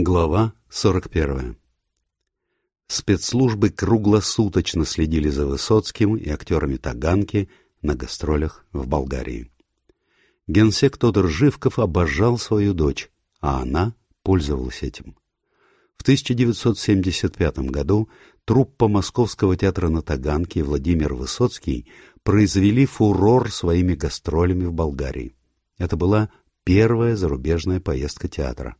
Глава 41 Спецслужбы круглосуточно следили за Высоцким и актерами Таганки на гастролях в Болгарии. Генсек Тодор Живков обожал свою дочь, а она пользовалась этим. В 1975 году труппа Московского театра на Таганке Владимир Высоцкий произвели фурор своими гастролями в Болгарии. Это была первая зарубежная поездка театра.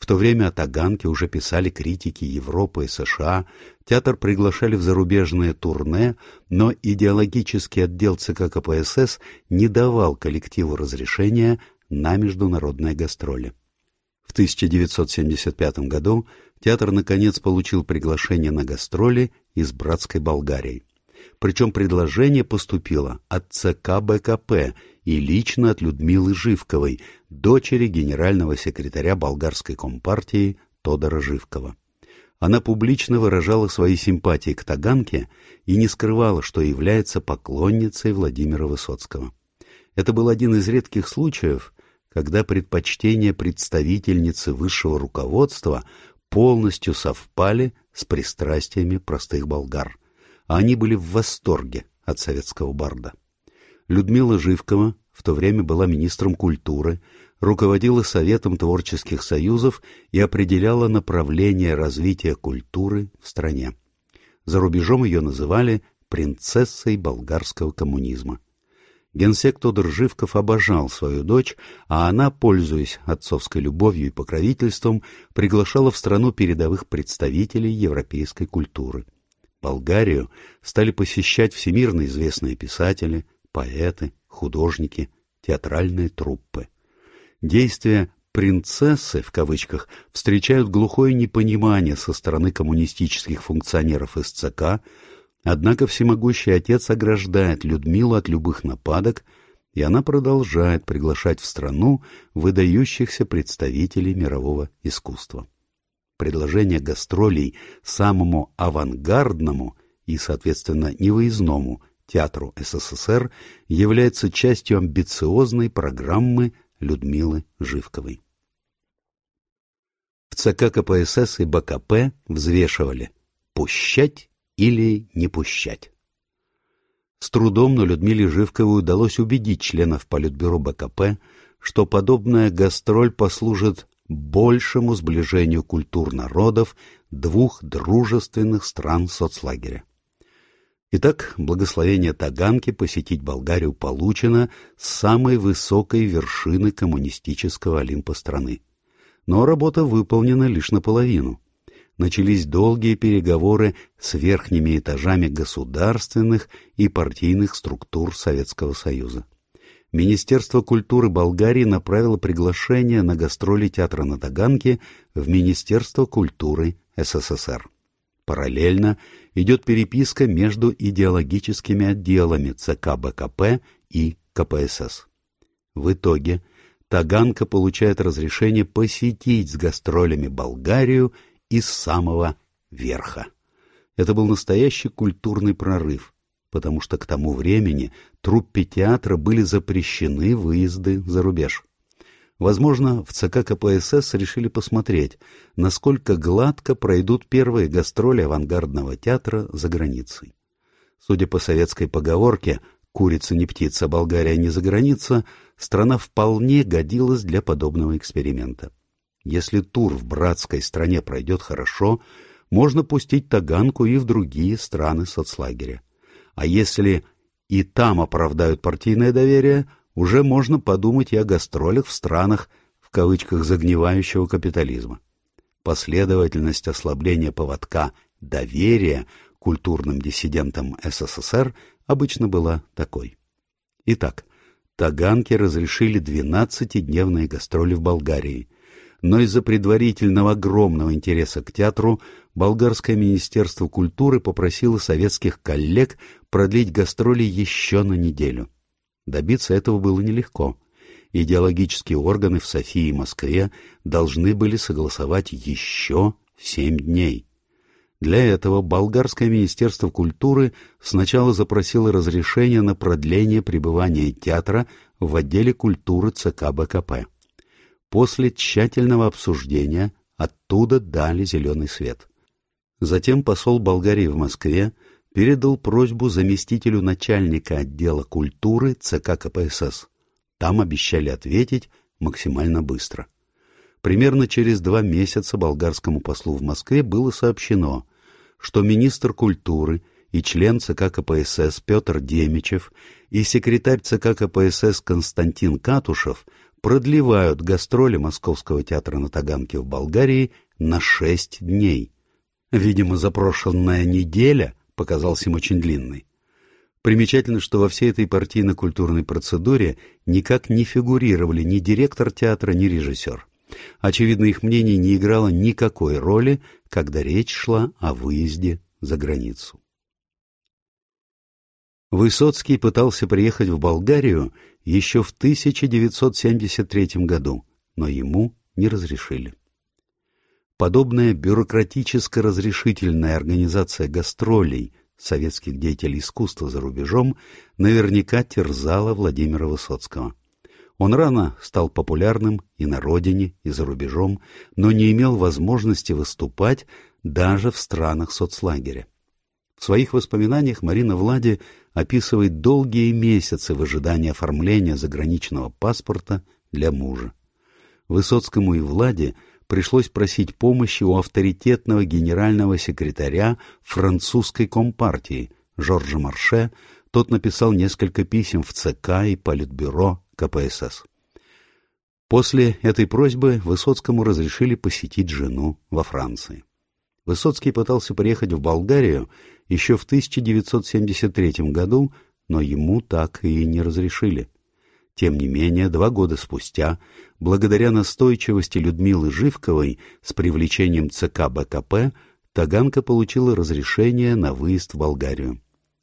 В то время о Таганке уже писали критики Европы и США, театр приглашали в зарубежные турне, но идеологический отдел ЦК КПСС не давал коллективу разрешения на международные гастроли. В 1975 году театр наконец получил приглашение на гастроли из братской Болгарии. Причем предложение поступило от ЦК БКП и лично от Людмилы Живковой, дочери генерального секретаря болгарской компартии Тодора Живкова. Она публично выражала свои симпатии к Таганке и не скрывала, что является поклонницей Владимира Высоцкого. Это был один из редких случаев, когда предпочтения представительницы высшего руководства полностью совпали с пристрастиями простых болгар, а они были в восторге от советского барда. Людмила Живкова в то время была министром культуры, руководила Советом творческих союзов и определяла направление развития культуры в стране. За рубежом ее называли принцессой болгарского коммунизма. Генсек Тодор Живков обожал свою дочь, а она, пользуясь отцовской любовью и покровительством, приглашала в страну передовых представителей европейской культуры. Болгарию стали посещать всемирно известные писатели, поэты, художники, театральные труппы. Действия «принцессы» в кавычках встречают глухое непонимание со стороны коммунистических функционеров СЦК, однако всемогущий отец ограждает Людмилу от любых нападок, и она продолжает приглашать в страну выдающихся представителей мирового искусства. Предложение гастролей самому авангардному и, соответственно, невыездному театру СССР является частью амбициозной программы Людмилы Живковой. В ЦК КПСС и БКП взвешивали «пущать или не пущать». С трудом, но Людмиле Живковой удалось убедить членов Политбюро БКП, что подобная гастроль послужит большему сближению культур народов двух дружественных стран соцлагеря. Итак, благословение Таганки посетить Болгарию получено с самой высокой вершины коммунистического Олимпа страны. Но работа выполнена лишь наполовину. Начались долгие переговоры с верхними этажами государственных и партийных структур Советского Союза. Министерство культуры Болгарии направило приглашение на гастроли театра на Таганке в Министерство культуры СССР. Параллельно идет переписка между идеологическими отделами ЦК БКП и КПСС. В итоге Таганка получает разрешение посетить с гастролями Болгарию из самого верха. Это был настоящий культурный прорыв, потому что к тому времени труппе театра были запрещены выезды за рубеж. Возможно, в ЦК КПСС решили посмотреть, насколько гладко пройдут первые гастроли авангардного театра за границей. Судя по советской поговорке «курица не птица, Болгария не за граница», страна вполне годилась для подобного эксперимента. Если тур в братской стране пройдет хорошо, можно пустить Таганку и в другие страны соцлагеря. А если и там оправдают партийное доверие – уже можно подумать и о гастролях в странах, в кавычках, загнивающего капитализма. Последовательность ослабления поводка доверия культурным диссидентам СССР обычно была такой. Итак, Таганке разрешили 12-дневные гастроли в Болгарии, но из-за предварительного огромного интереса к театру Болгарское министерство культуры попросило советских коллег продлить гастроли еще на неделю. Добиться этого было нелегко. Идеологические органы в Софии и Москве должны были согласовать еще семь дней. Для этого Болгарское министерство культуры сначала запросило разрешение на продление пребывания театра в отделе культуры ЦК БКП. После тщательного обсуждения Оттуда дали зеленый свет. Затем посол Болгарии в Москве передал просьбу заместителю начальника отдела культуры ЦК КПСС. Там обещали ответить максимально быстро. Примерно через два месяца болгарскому послу в Москве было сообщено, что министр культуры и член ЦК КПСС Петр Демичев и секретарь ЦК КПСС Константин Катушев продлевают гастроли Московского театра на Таганке в Болгарии на шесть дней. Видимо, запрошенная неделя показалась им очень длинной. Примечательно, что во всей этой партийно-культурной процедуре никак не фигурировали ни директор театра, ни режиссер. Очевидно, их мнение не играло никакой роли, когда речь шла о выезде за границу. Высоцкий пытался приехать в Болгарию еще в 1973 году, но ему не разрешили. Подобная бюрократическо-разрешительная организация гастролей советских деятелей искусства за рубежом наверняка терзала Владимира Высоцкого. Он рано стал популярным и на родине, и за рубежом, но не имел возможности выступать даже в странах соцлагеря. В своих воспоминаниях Марина Влади описывает долгие месяцы в ожидании оформления заграничного паспорта для мужа. Высоцкому и Влади пришлось просить помощи у авторитетного генерального секретаря французской компартии Жоржа Марше, тот написал несколько писем в ЦК и Политбюро КПСС. После этой просьбы Высоцкому разрешили посетить жену во Франции. Высоцкий пытался приехать в Болгарию еще в 1973 году, но ему так и не разрешили. Тем не менее, два года спустя, благодаря настойчивости Людмилы Живковой с привлечением ЦК БКП, Таганка получила разрешение на выезд в Болгарию.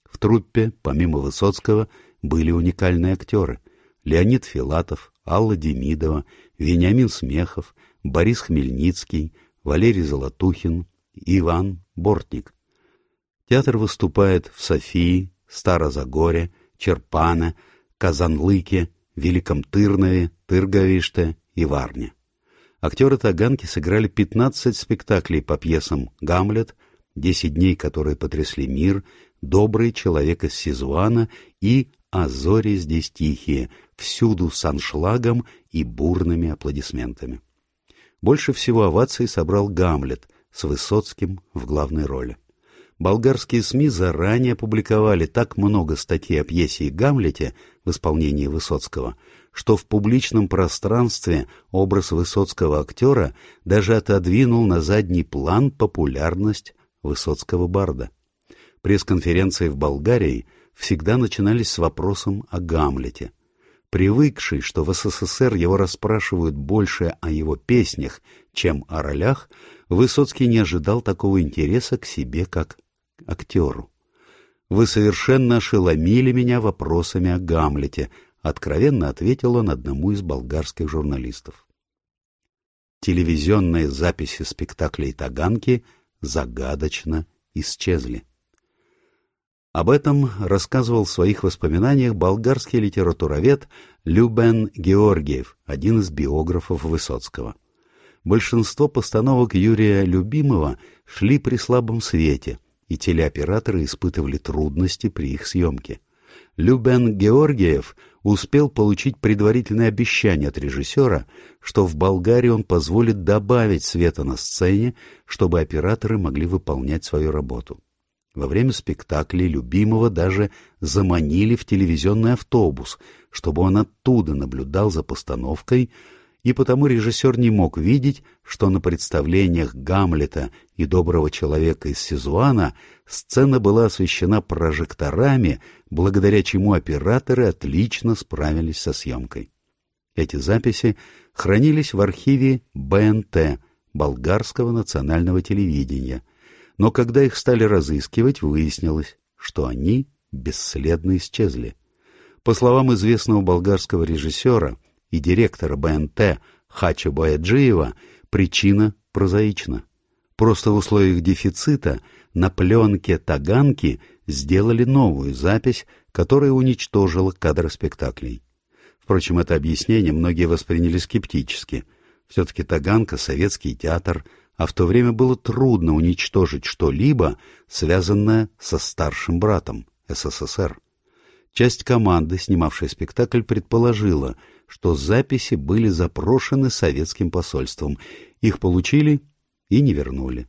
В труппе, помимо Высоцкого, были уникальные актеры — Леонид Филатов, Алла Демидова, Вениамин Смехов, Борис Хмельницкий, Валерий Золотухин, Иван Бортник. Театр выступает в Софии, Старозагоре, Черпане, Казанлыке, Великом Тырнове, Тырговиште и Варне. Актеры Таганки сыграли 15 спектаклей по пьесам «Гамлет», «Десять дней, которые потрясли мир», «Добрый человек из Сизуана» и «А зори здесь тихие», всюду с аншлагом и бурными аплодисментами. Больше всего оваций собрал «Гамлет», с Высоцким в главной роли. Болгарские СМИ заранее опубликовали так много статей о пьесе и Гамлете в исполнении Высоцкого, что в публичном пространстве образ высоцкого актера даже отодвинул на задний план популярность высоцкого барда. Пресс-конференции в Болгарии всегда начинались с вопросом о Гамлете. Привыкший, что в СССР его расспрашивают больше о его песнях, чем о ролях, Высоцкий не ожидал такого интереса к себе как актеру. «Вы совершенно ошеломили меня вопросами о Гамлете», — откровенно ответил он одному из болгарских журналистов. Телевизионные записи спектаклей Таганки загадочно исчезли. Об этом рассказывал в своих воспоминаниях болгарский литературовед Любен Георгиев, один из биографов Высоцкого большинство постановок Юрия Любимого шли при слабом свете, и телеоператоры испытывали трудности при их съемке. Любен Георгиев успел получить предварительное обещание от режиссера, что в Болгарии он позволит добавить света на сцене, чтобы операторы могли выполнять свою работу. Во время спектаклей любимого даже заманили в телевизионный автобус, чтобы он оттуда наблюдал за постановкой, и потому режиссер не мог видеть, что на представлениях Гамлета и доброго человека из Сизуана сцена была освещена прожекторами, благодаря чему операторы отлично справились со съемкой. Эти записи хранились в архиве БНТ, Болгарского национального телевидения, но когда их стали разыскивать, выяснилось, что они бесследно исчезли. По словам известного болгарского режиссера, и директора БНТ Хача Бояджиева причина прозаична. Просто в условиях дефицита на пленке Таганки сделали новую запись, которая уничтожила кадры спектаклей. Впрочем, это объяснение многие восприняли скептически. Все-таки Таганка — советский театр, а в то время было трудно уничтожить что-либо, связанное со старшим братом СССР. Часть команды, снимавшей спектакль, предположила, что записи были запрошены советским посольством. Их получили и не вернули.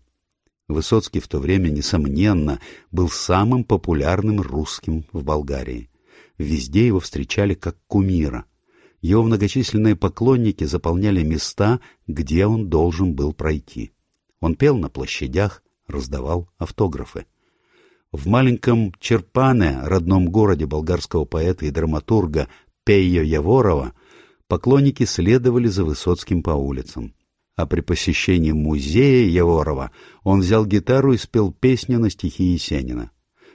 Высоцкий в то время, несомненно, был самым популярным русским в Болгарии. Везде его встречали как кумира. Его многочисленные поклонники заполняли места, где он должен был пройти. Он пел на площадях, раздавал автографы. В маленьком Черпане, родном городе болгарского поэта и драматурга Пейо Яворова, поклонники следовали за Высоцким по улицам. А при посещении музея Яворова он взял гитару и спел песню на стихи Есенина.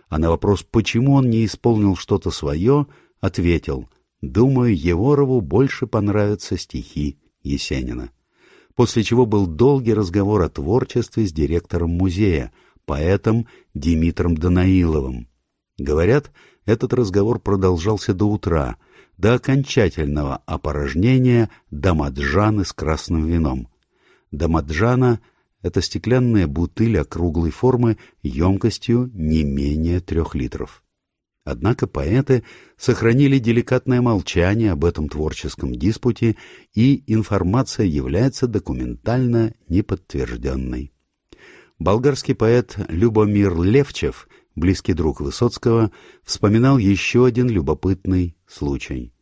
А на вопрос, почему он не исполнил что-то свое, ответил «Думаю, Еворову больше понравятся стихи Есенина» после чего был долгий разговор о творчестве с директором музея, поэтом Димитром Данаиловым. Говорят, этот разговор продолжался до утра, до окончательного опорожнения дамаджаны с красным вином. Дамаджана — это стеклянная бутыль округлой формы емкостью не менее трех литров. Однако поэты сохранили деликатное молчание об этом творческом диспуте, и информация является документально неподтвержденной. Болгарский поэт Любомир Левчев, близкий друг Высоцкого, вспоминал еще один любопытный случай.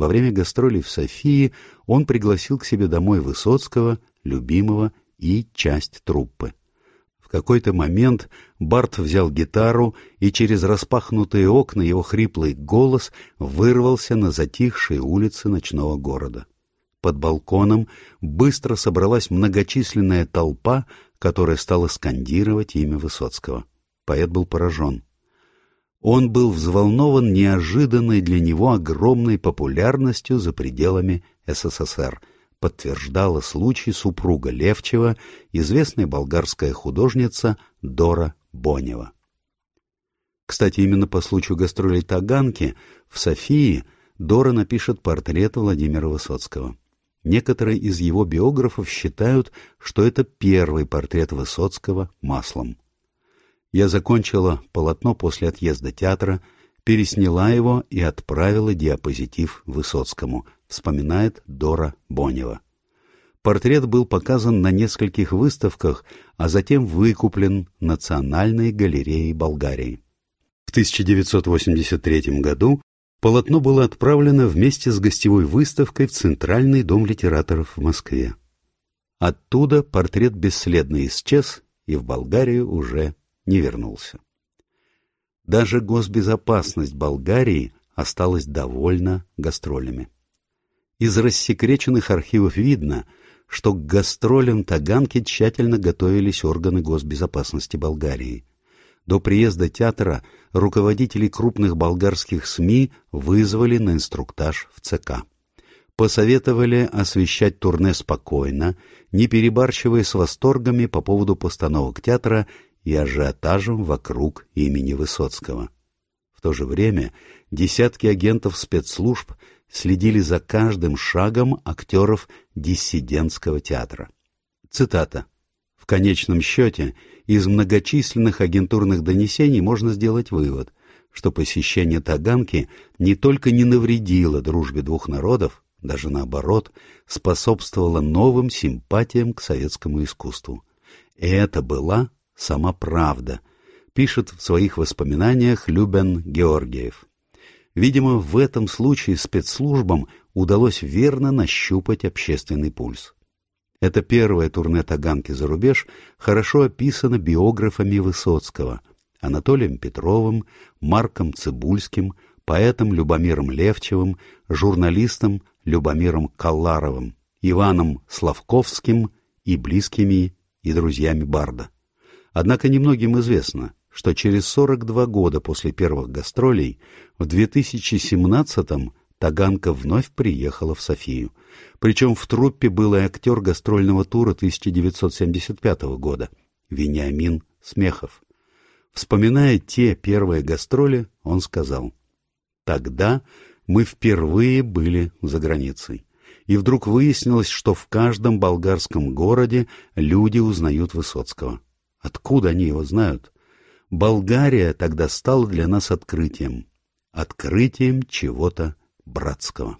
Во время гастролей в Софии он пригласил к себе домой Высоцкого, любимого и часть труппы какой-то момент Барт взял гитару, и через распахнутые окна его хриплый голос вырвался на затихшие улицы ночного города. Под балконом быстро собралась многочисленная толпа, которая стала скандировать имя Высоцкого. Поэт был поражен. Он был взволнован неожиданной для него огромной популярностью за пределами СССР — подтверждала случай супруга Левчева, известная болгарская художница Дора Бонева. Кстати, именно по случаю гастролей Таганки в Софии Дора напишет портрет Владимира Высоцкого. Некоторые из его биографов считают, что это первый портрет Высоцкого маслом. Я закончила полотно после отъезда театра, пересняла его и отправила диапозитив Высоцкому, вспоминает Дора Бонева. Портрет был показан на нескольких выставках, а затем выкуплен Национальной галереей Болгарии. В 1983 году полотно было отправлено вместе с гостевой выставкой в Центральный дом литераторов в Москве. Оттуда портрет бесследно исчез и в Болгарию уже не вернулся. Даже госбезопасность Болгарии осталась довольна гастролями. Из рассекреченных архивов видно, что к гастролям Таганки тщательно готовились органы госбезопасности Болгарии. До приезда театра руководители крупных болгарских СМИ вызвали на инструктаж в ЦК. Посоветовали освещать турне спокойно, не перебарщивая с восторгами по поводу постановок театра и ажиотажем вокруг имени Высоцкого. В то же время десятки агентов спецслужб следили за каждым шагом актеров диссидентского театра. Цитата. В конечном счете, из многочисленных агентурных донесений можно сделать вывод, что посещение Таганки не только не навредило дружбе двух народов, даже наоборот, способствовало новым симпатиям к советскому искусству. И это была сама правда, пишет в своих воспоминаниях Любен Георгиев. Видимо, в этом случае спецслужбам удалось верно нащупать общественный пульс. Это первое турне Таганки за рубеж хорошо описано биографами Высоцкого, Анатолием Петровым, Марком Цибульским, поэтом Любомиром Левчевым, журналистом Любомиром Калларовым, Иваном Славковским и близкими и друзьями Барда. Однако немногим известно, что через 42 года после первых гастролей в 2017-м Таганка вновь приехала в Софию. Причем в труппе был и актер гастрольного тура 1975 года Вениамин Смехов. Вспоминая те первые гастроли, он сказал, «Тогда мы впервые были за границей. и вдруг выяснилось, что в каждом болгарском городе люди узнают Высоцкого. Откуда они его знают? Болгария тогда стала для нас открытием. Открытием чего-то братского.